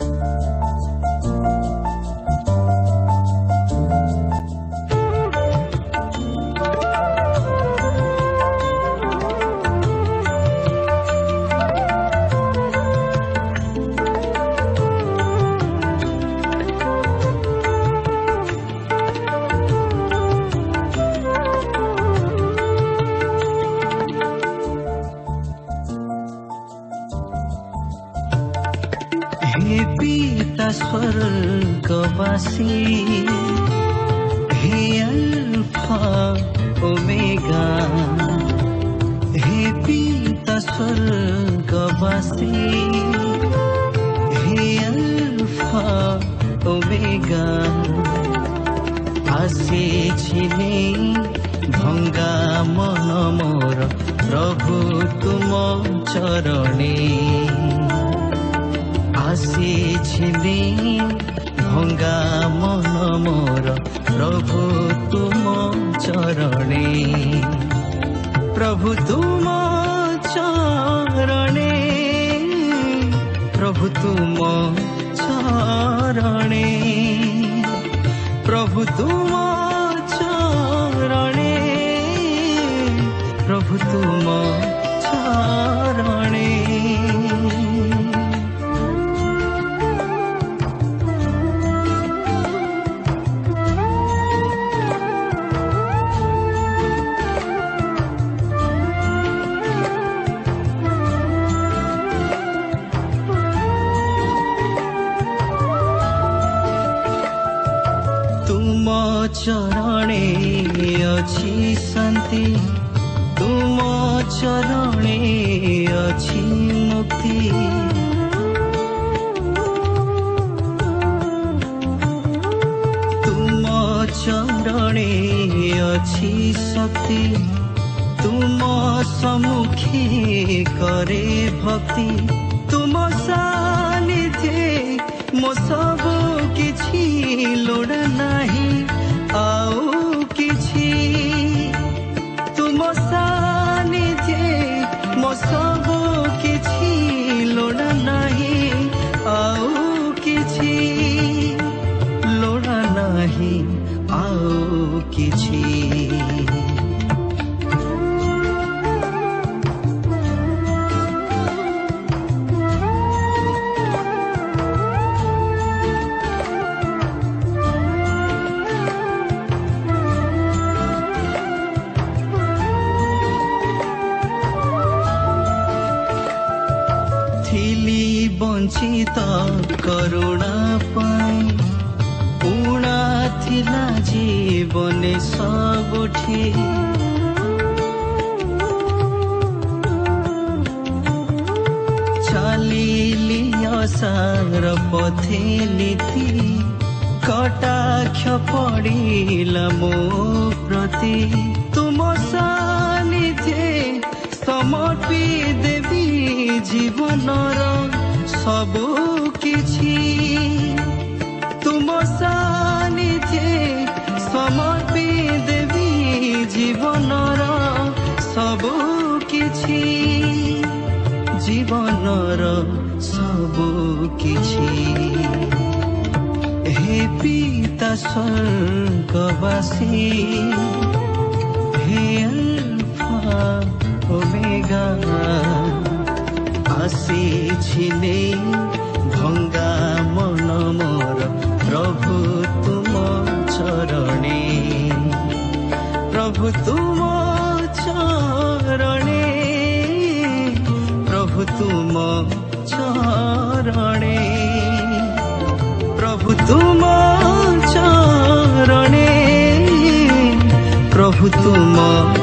Música স্বর্গবাসী হে alpha omega হে পিতা স্বর্গবাসী হে alpha omega আসিছিলে ভঙ্গা মন মোর প্রভু তুম চরণী ଆସିଛି ଭଙ୍ଗା ମନ ମୋର ପ୍ରଭୁ ତୁମ ଚରଣେ ପ୍ରଭୁ ତୁମ ଚରଣେ ପ୍ରଭୁ ତୁମ ଚରଣେ ପ୍ରଭୁ ତୁମ ଚରଣେ ପ୍ରଭୁ ତୁମ ଚରଣ তুম চরণে অছি শান্তি তুম চরণে অছি মুক্তি তুম চরণে অছি শক্তি তুম সম্মুখে করে ভক্তি তুম সানিধে মো সব কিছু লোড় নাই মসানে যে মসব কিছু লোড়া নাহি আও কিছু লোড়া নাহি আও কিছু ବଞ୍ଚିତ କରୁଣା ପାଇଁ ପୁଣା ଥିଲା ଜୀବନେ ସବୁଠି ଚାଲିଲି ଅସାର ପଥେଲିତି କଟାକ୍ଷ ପଡ଼ିଲା ମୋ ପ୍ରତି ତୁମ ସାନିଧେ ସମର୍ପି ଦେବି ଜୀବନର ସବୁ କିଛି ତୁମ ସାନିଧି ସମର୍ପି ଦେବି ଜୀବନର ସବୁ କିଛି ଜୀବନର ସବୁ କିଛି ହେ ପିତା ସ୍ୱର୍ଗବାସୀ ହେ ଓମେଗା ଆସିଛିନି ଭଙ୍ଗା ମନ ମୋର ପ୍ରଭୁ ତୁମ ଚରଣୀ ପ୍ରଭୁ ତୁମ ଚରଣୀ ପ୍ରଭୁ ତୁମ ଚରଣୀ ପ୍ରଭୁ ତୁମ ଚରଣୀ ପ୍ରଭୁ ତୁମ